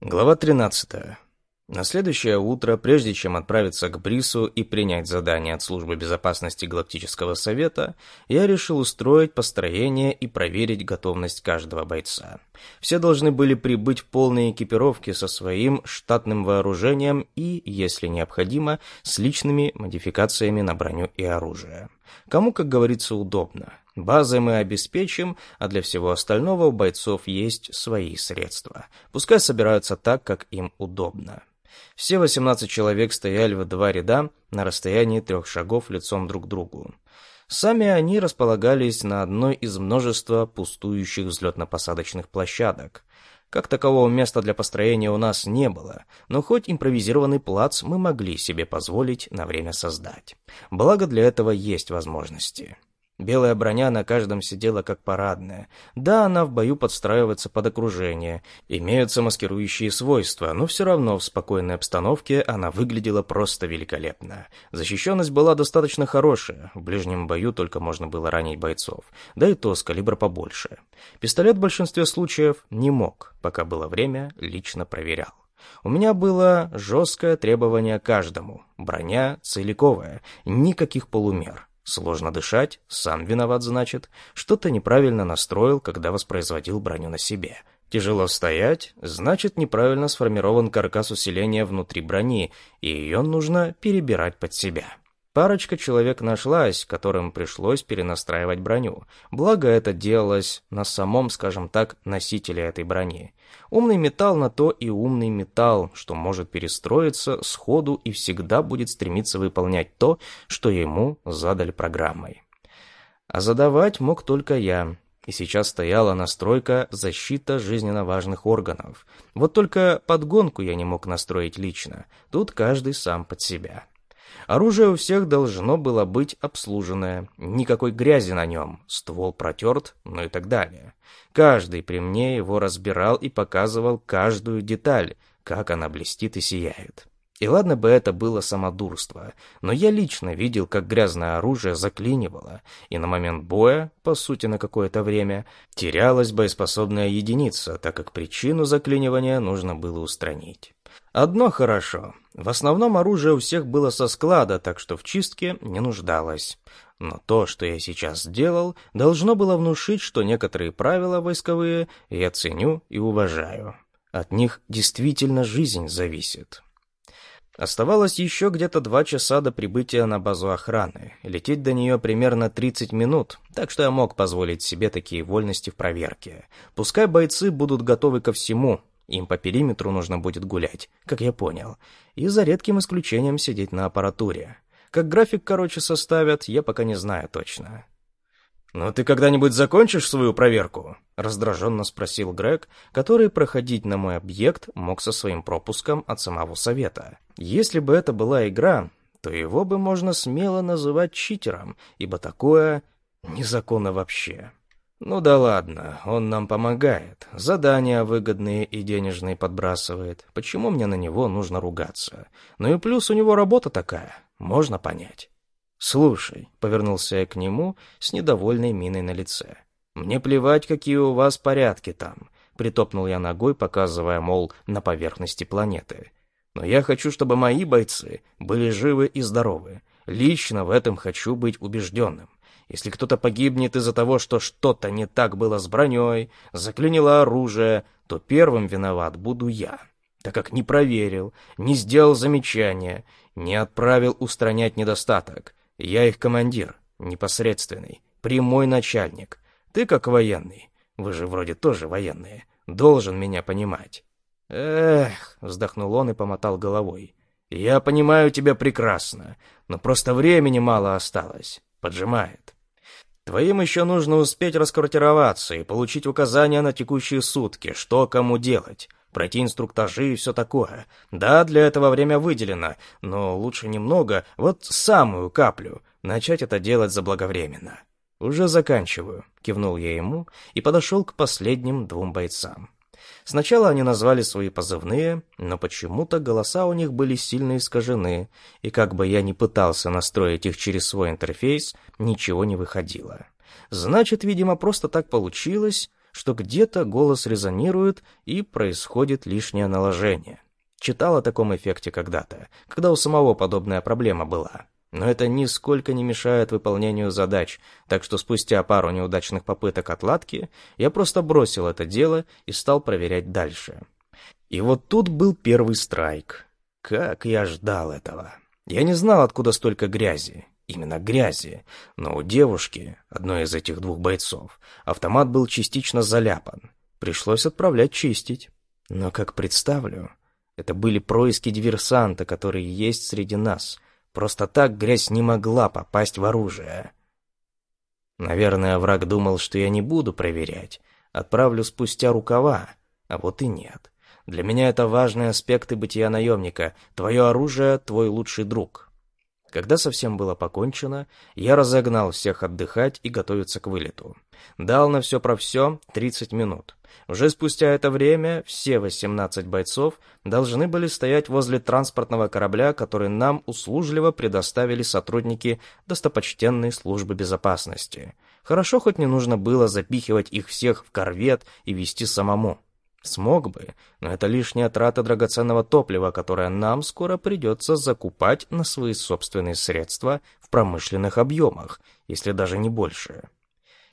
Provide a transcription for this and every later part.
Глава 13. На следующее утро, прежде чем отправиться к Брису и принять задание от Службы безопасности Галактического Совета, я решил устроить построение и проверить готовность каждого бойца. Все должны были прибыть в полной экипировке со своим штатным вооружением и, если необходимо, с личными модификациями на броню и оружие. Кому, как говорится, удобно. Базы мы обеспечим, а для всего остального у бойцов есть свои средства. Пускай собираются так, как им удобно. Все 18 человек стояли в два ряда на расстоянии трех шагов лицом друг к другу. Сами они располагались на одной из множества пустующих взлетно-посадочных площадок. Как такового места для построения у нас не было, но хоть импровизированный плац мы могли себе позволить на время создать. Благо для этого есть возможности. Белая броня на каждом сидела как парадная. Да, она в бою подстраивается под окружение. Имеются маскирующие свойства, но все равно в спокойной обстановке она выглядела просто великолепно. Защищенность была достаточно хорошая. В ближнем бою только можно было ранить бойцов. Да и то с калибра побольше. Пистолет в большинстве случаев не мог, пока было время, лично проверял. У меня было жесткое требование каждому. Броня целиковая, никаких полумер. Сложно дышать, сам виноват, значит. Что-то неправильно настроил, когда воспроизводил броню на себе. Тяжело стоять, значит, неправильно сформирован каркас усиления внутри брони, и ее нужно перебирать под себя. Парочка человек нашлась, которым пришлось перенастраивать броню. Благо это делалось на самом, скажем так, носителе этой брони. Умный металл на то и умный металл, что может перестроиться сходу и всегда будет стремиться выполнять то, что ему задали программой. А задавать мог только я, и сейчас стояла настройка защита жизненно важных органов. Вот только подгонку я не мог настроить лично, тут каждый сам под себя. Оружие у всех должно было быть обслуженное, никакой грязи на нем, ствол протерт, ну и так далее. Каждый при мне его разбирал и показывал каждую деталь, как она блестит и сияет. И ладно бы это было самодурство, но я лично видел, как грязное оружие заклинивало, и на момент боя, по сути на какое-то время, терялась боеспособная единица, так как причину заклинивания нужно было устранить. Одно хорошо. В основном оружие у всех было со склада, так что в чистке не нуждалось. Но то, что я сейчас сделал, должно было внушить, что некоторые правила войсковые я ценю и уважаю. От них действительно жизнь зависит. Оставалось еще где-то два часа до прибытия на базу охраны. Лететь до нее примерно 30 минут, так что я мог позволить себе такие вольности в проверке. Пускай бойцы будут готовы ко всему, им по периметру нужно будет гулять, как я понял, и за редким исключением сидеть на аппаратуре. Как график, короче, составят, я пока не знаю точно. «Ну ты когда-нибудь закончишь свою проверку?» — раздраженно спросил Грег, который проходить на мой объект мог со своим пропуском от самого совета. Если бы это была игра, то его бы можно смело называть читером, ибо такое незаконно вообще. Ну да ладно, он нам помогает. Задания выгодные и денежные подбрасывает. Почему мне на него нужно ругаться? Ну и плюс у него работа такая, можно понять. Слушай, повернулся я к нему с недовольной миной на лице. Мне плевать, какие у вас порядки там. Притопнул я ногой, показывая, мол, на поверхности планеты. Но я хочу, чтобы мои бойцы были живы и здоровы. Лично в этом хочу быть убежденным. Если кто-то погибнет из-за того, что что-то не так было с броней, заклинило оружие, то первым виноват буду я, так как не проверил, не сделал замечания, не отправил устранять недостаток. Я их командир, непосредственный, прямой начальник. Ты как военный, вы же вроде тоже военные, должен меня понимать. Эх, вздохнул он и помотал головой. Я понимаю тебя прекрасно, но просто времени мало осталось. Поджимает. Твоим еще нужно успеть расквартироваться и получить указания на текущие сутки, что кому делать, пройти инструктажи и все такое. Да, для этого время выделено, но лучше немного, вот самую каплю, начать это делать заблаговременно. «Уже заканчиваю», — кивнул я ему и подошел к последним двум бойцам. Сначала они назвали свои позывные, но почему-то голоса у них были сильно искажены, и как бы я ни пытался настроить их через свой интерфейс, ничего не выходило. Значит, видимо, просто так получилось, что где-то голос резонирует и происходит лишнее наложение. Читал о таком эффекте когда-то, когда у самого подобная проблема была. Но это нисколько не мешает выполнению задач, так что спустя пару неудачных попыток отладки я просто бросил это дело и стал проверять дальше. И вот тут был первый страйк. Как я ждал этого. Я не знал, откуда столько грязи. Именно грязи. Но у девушки, одной из этих двух бойцов, автомат был частично заляпан. Пришлось отправлять чистить. Но как представлю, это были происки диверсанта, которые есть среди нас — Просто так грязь не могла попасть в оружие. Наверное, враг думал, что я не буду проверять. Отправлю спустя рукава. А вот и нет. Для меня это важные аспекты бытия наемника. Твое оружие — твой лучший друг. Когда совсем было покончено, я разогнал всех отдыхать и готовиться к вылету. Дал на все про все 30 минут. Уже спустя это время все 18 бойцов должны были стоять возле транспортного корабля, который нам услужливо предоставили сотрудники достопочтенной службы безопасности. Хорошо, хоть не нужно было запихивать их всех в корвет и вести самому. Смог бы, но это лишняя трата драгоценного топлива, которое нам скоро придется закупать на свои собственные средства в промышленных объемах, если даже не больше.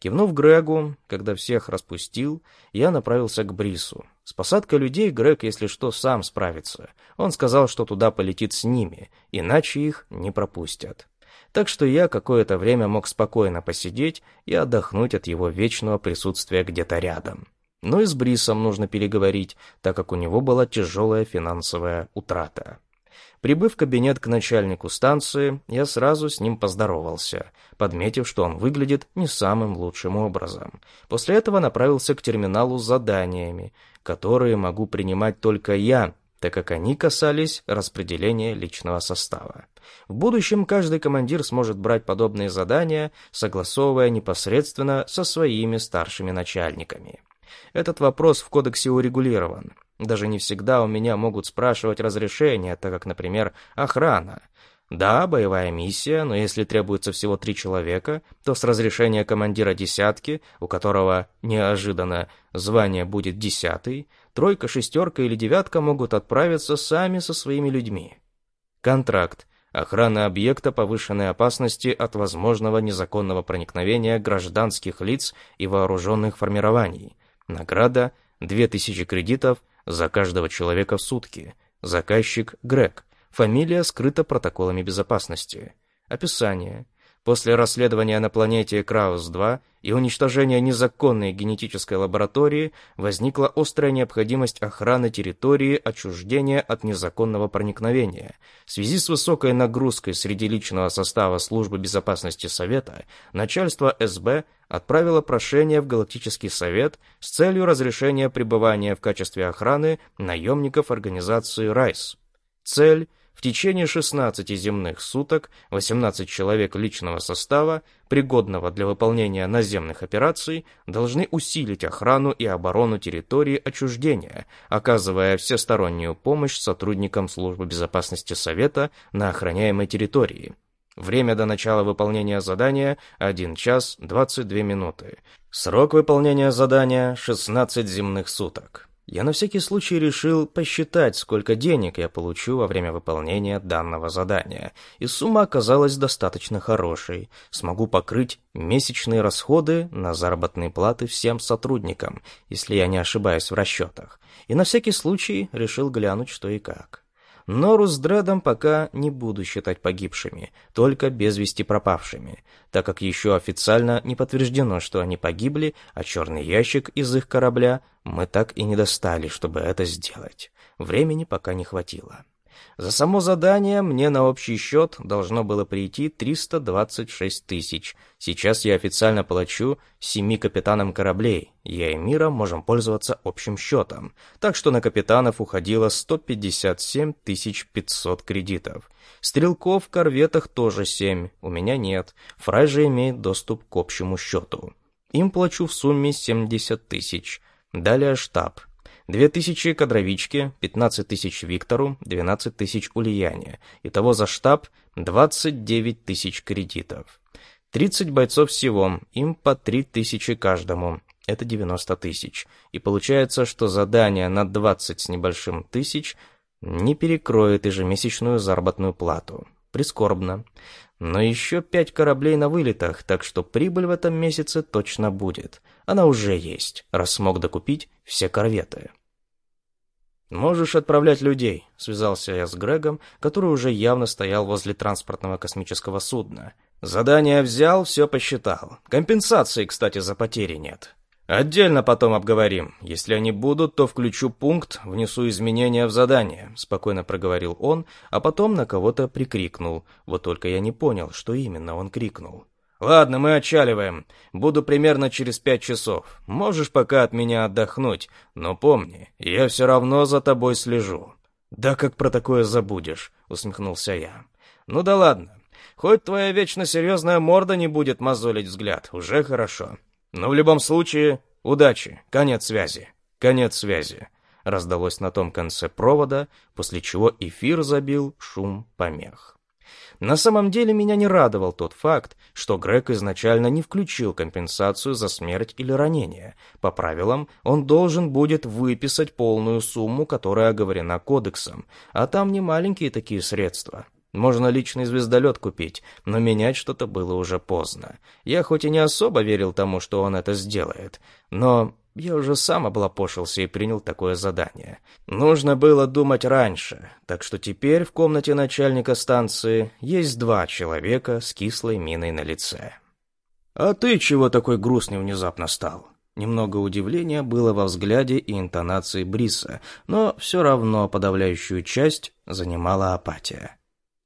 Кивнув Грегу, когда всех распустил, я направился к Брису. С посадкой людей Грег, если что, сам справится. Он сказал, что туда полетит с ними, иначе их не пропустят. Так что я какое-то время мог спокойно посидеть и отдохнуть от его вечного присутствия где-то рядом. Но и с Брисом нужно переговорить, так как у него была тяжелая финансовая утрата. Прибыв в кабинет к начальнику станции, я сразу с ним поздоровался, подметив, что он выглядит не самым лучшим образом. После этого направился к терминалу с заданиями, которые могу принимать только я, так как они касались распределения личного состава. В будущем каждый командир сможет брать подобные задания, согласовывая непосредственно со своими старшими начальниками. Этот вопрос в кодексе урегулирован. Даже не всегда у меня могут спрашивать разрешение, так как, например, охрана. Да, боевая миссия, но если требуется всего три человека, то с разрешения командира десятки, у которого неожиданно звание будет десятый, тройка, шестерка или девятка могут отправиться сами со своими людьми. Контракт. Охрана объекта повышенной опасности от возможного незаконного проникновения гражданских лиц и вооруженных формирований. Награда 2000 кредитов за каждого человека в сутки. Заказчик Грег. Фамилия скрыта протоколами безопасности. Описание. После расследования на планете Краус-2 и уничтожения незаконной генетической лаборатории возникла острая необходимость охраны территории отчуждения от незаконного проникновения. В связи с высокой нагрузкой среди личного состава Службы безопасности Совета, начальство СБ отправило прошение в Галактический Совет с целью разрешения пребывания в качестве охраны наемников организации «Райс». Цель – в течение 16 земных суток 18 человек личного состава, пригодного для выполнения наземных операций, должны усилить охрану и оборону территории отчуждения, оказывая всестороннюю помощь сотрудникам Службы безопасности Совета на охраняемой территории. Время до начала выполнения задания – 1 час 22 минуты. Срок выполнения задания – 16 земных суток. Я на всякий случай решил посчитать, сколько денег я получу во время выполнения данного задания, и сумма оказалась достаточно хорошей. Смогу покрыть месячные расходы на заработные платы всем сотрудникам, если я не ошибаюсь в расчетах. И на всякий случай решил глянуть, что и как. Нору с Дредом пока не буду считать погибшими, только без вести пропавшими, так как еще официально не подтверждено, что они погибли, а черный ящик из их корабля мы так и не достали, чтобы это сделать. Времени пока не хватило. За само задание мне на общий счет должно было прийти 326 тысяч. Сейчас я официально плачу семи капитанам кораблей. Я и Мира можем пользоваться общим счетом. Так что на капитанов уходило 157 500 кредитов. Стрелков в корветах тоже 7, у меня нет. Фрай же имеет доступ к общему счету. Им плачу в сумме 70 тысяч. Далее штаб. Две тысячи кадровички, 15 тысяч Виктору, 12 тысяч Ульяне. Итого за штаб 29 тысяч кредитов. 30 бойцов всего, им по 3 тысячи каждому. это 90 тысяч. И получается, что задание на 20 с небольшим тысяч не перекроет ежемесячную заработную плату. Прискорбно. Но еще пять кораблей на вылетах, так что прибыль в этом месяце точно будет. Она уже есть, раз смог докупить все корветы. «Можешь отправлять людей», — связался я с Грегом, который уже явно стоял возле транспортного космического судна. «Задание взял, все посчитал. Компенсации, кстати, за потери нет. Отдельно потом обговорим. Если они будут, то включу пункт, внесу изменения в задание», — спокойно проговорил он, а потом на кого-то прикрикнул. Вот только я не понял, что именно он крикнул. «Ладно, мы отчаливаем. Буду примерно через пять часов. Можешь пока от меня отдохнуть, но помни, я все равно за тобой слежу». «Да как про такое забудешь?» — усмехнулся я. «Ну да ладно. Хоть твоя вечно серьезная морда не будет мозолить взгляд, уже хорошо. Но в любом случае, удачи, конец связи, конец связи». Раздалось на том конце провода, после чего эфир забил шум помех. На самом деле меня не радовал тот факт, что Грег изначально не включил компенсацию за смерть или ранение. По правилам, он должен будет выписать полную сумму, которая оговорена кодексом, а там не маленькие такие средства. Можно личный звездолет купить, но менять что-то было уже поздно. Я хоть и не особо верил тому, что он это сделает, но я уже сам облапошился и принял такое задание. Нужно было думать раньше, так что теперь в комнате начальника станции есть два человека с кислой миной на лице. «А ты чего такой грустный внезапно стал?» Немного удивления было во взгляде и интонации Бриса, но все равно подавляющую часть занимала апатия.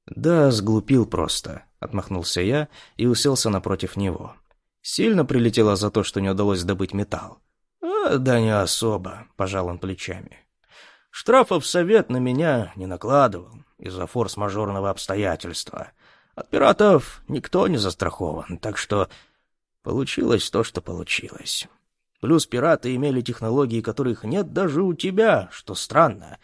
«Да, сглупил просто», — отмахнулся я и уселся напротив него. Сильно прилетело за то, что не удалось добыть металл. «Да не особо», — пожал он плечами. «Штрафов совет на меня не накладывал из-за форс-мажорного обстоятельства. От пиратов никто не застрахован, так что получилось то, что получилось. Плюс пираты имели технологии, которых нет даже у тебя, что странно.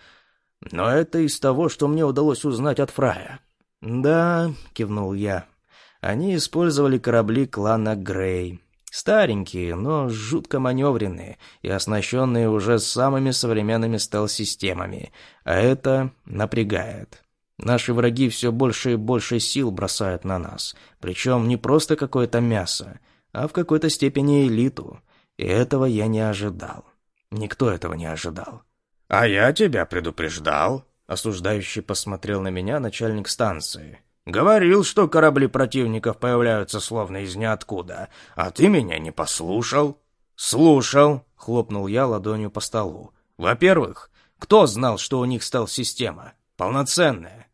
Но это из того, что мне удалось узнать от Фрая». «Да», — кивнул я, — «они использовали корабли клана Грей». Старенькие, но жутко маневренные и оснащенные уже самыми современными стелс-системами, а это напрягает. Наши враги все больше и больше сил бросают на нас, причем не просто какое-то мясо, а в какой-то степени элиту, и этого я не ожидал. Никто этого не ожидал. «А я тебя предупреждал», — осуждающий посмотрел на меня начальник станции. Говорил, что корабли противников появляются словно из ниоткуда, а ты меня не послушал. Слушал, хлопнул я ладонью по столу. Во-первых, кто знал, что у них стал система? Полноценная.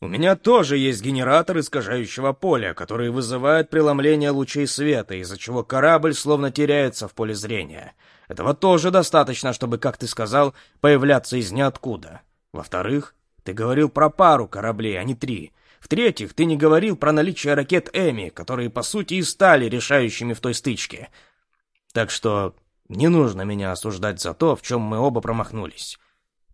У меня тоже есть генератор искажающего поля, который вызывает преломление лучей света, из-за чего корабль словно теряется в поле зрения. Этого тоже достаточно, чтобы, как ты сказал, появляться из ниоткуда. Во-вторых, ты говорил про пару кораблей, а не три — в-третьих, ты не говорил про наличие ракет Эми, которые, по сути, и стали решающими в той стычке. Так что не нужно меня осуждать за то, в чем мы оба промахнулись.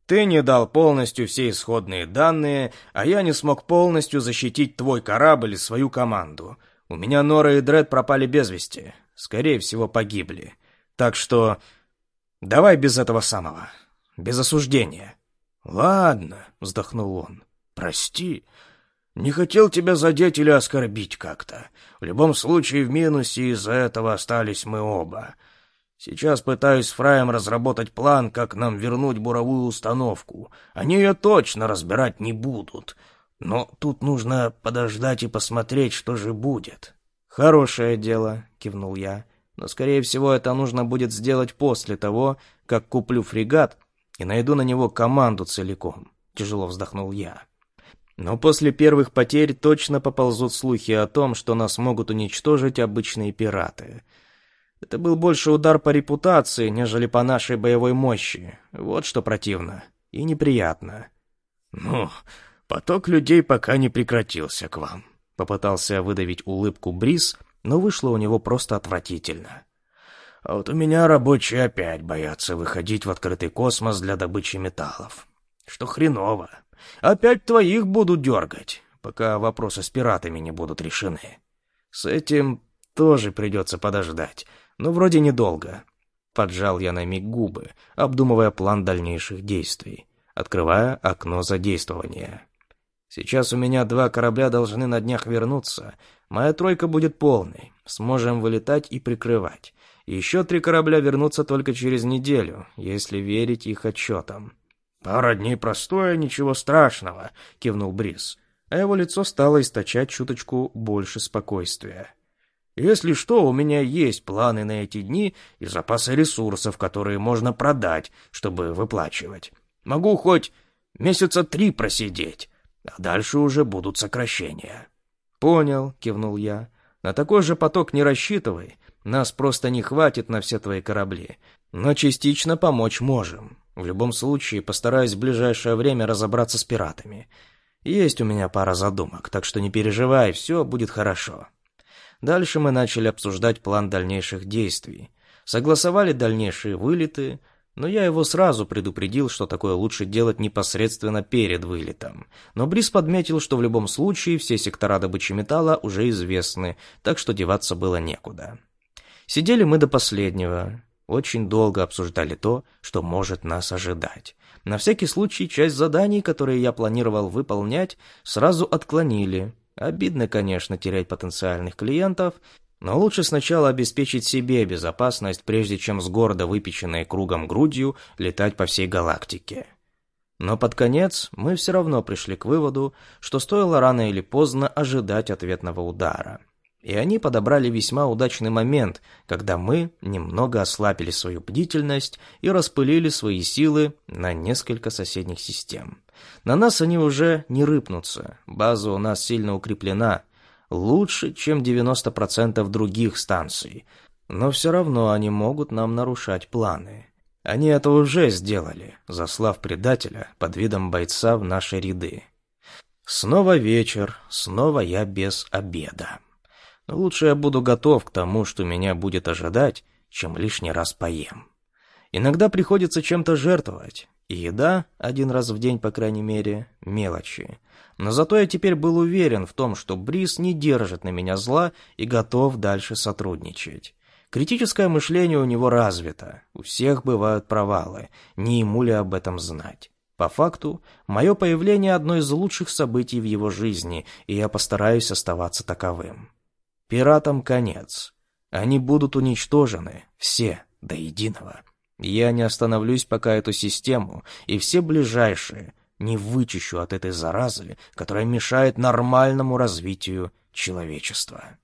Ты не дал полностью все исходные данные, а я не смог полностью защитить твой корабль и свою команду. У меня Нора и Дред пропали без вести. Скорее всего, погибли. Так что давай без этого самого. Без осуждения. Ладно, вздохнул он. Прости. Не хотел тебя задеть или оскорбить как-то. В любом случае, в минусе из-за этого остались мы оба. Сейчас пытаюсь с Фраем разработать план, как нам вернуть буровую установку. Они ее точно разбирать не будут. Но тут нужно подождать и посмотреть, что же будет. «Хорошее дело», — кивнул я. «Но, скорее всего, это нужно будет сделать после того, как куплю фрегат и найду на него команду целиком», — тяжело вздохнул я. Но после первых потерь точно поползут слухи о том, что нас могут уничтожить обычные пираты. Это был больше удар по репутации, нежели по нашей боевой мощи. Вот что противно. И неприятно. «Ну, поток людей пока не прекратился к вам», — попытался выдавить улыбку Брис, но вышло у него просто отвратительно. «А вот у меня рабочие опять боятся выходить в открытый космос для добычи металлов. Что хреново. Опять твоих буду дергать, пока вопросы с пиратами не будут решены. С этим тоже придется подождать, но вроде недолго. поджал я на миг губы, обдумывая план дальнейших действий, открывая окно задействования. Сейчас у меня два корабля должны на днях вернуться. Моя тройка будет полной. Сможем вылетать и прикрывать. Еще три корабля вернутся только через неделю, если верить их отчетам. «Пара дней простое, ничего страшного», — кивнул Брис. А его лицо стало источать чуточку больше спокойствия. «Если что, у меня есть планы на эти дни и запасы ресурсов, которые можно продать, чтобы выплачивать. Могу хоть месяца три просидеть а дальше уже будут сокращения». «Понял», — кивнул я. «На такой же поток не рассчитывай. Нас просто не хватит на все твои корабли. Но частично помочь можем. В любом случае, постараюсь в ближайшее время разобраться с пиратами. Есть у меня пара задумок, так что не переживай, все будет хорошо». Дальше мы начали обсуждать план дальнейших действий. Согласовали дальнейшие вылеты, но я его сразу предупредил, что такое лучше делать непосредственно перед вылетом. Но Брис подметил, что в любом случае все сектора добычи металла уже известны, так что деваться было некуда. Сидели мы до последнего, очень долго обсуждали то, что может нас ожидать. На всякий случай часть заданий, которые я планировал выполнять, сразу отклонили. Обидно, конечно, терять потенциальных клиентов, но лучше сначала обеспечить себе безопасность, прежде чем с гордо выпеченной кругом грудью летать по всей галактике. Но под конец мы все равно пришли к выводу, что стоило рано или поздно ожидать ответного удара. И они подобрали весьма удачный момент, когда мы немного ослабили свою бдительность и распылили свои силы на несколько соседних систем. На нас они уже не рыпнутся, база у нас сильно укреплена, лучше, чем 90% других станций, но все равно они могут нам нарушать планы. Они это уже сделали, заслав предателя под видом бойца в наши ряды. Снова вечер, снова я без обеда. Лучше я буду готов к тому, что меня будет ожидать, чем лишний раз поем. Иногда приходится чем-то жертвовать, и еда, один раз в день, по крайней мере, мелочи. Но зато я теперь был уверен в том, что Брис не держит на меня зла и готов дальше сотрудничать. Критическое мышление у него развито, у всех бывают провалы, не ему ли об этом знать. По факту, мое появление одно из лучших событий в его жизни, и я постараюсь оставаться таковым. Пиратам конец. Они будут уничтожены, все, до единого. Я не остановлюсь, пока эту систему и все ближайшие не вычищу от этой заразы, которая мешает нормальному развитию человечества.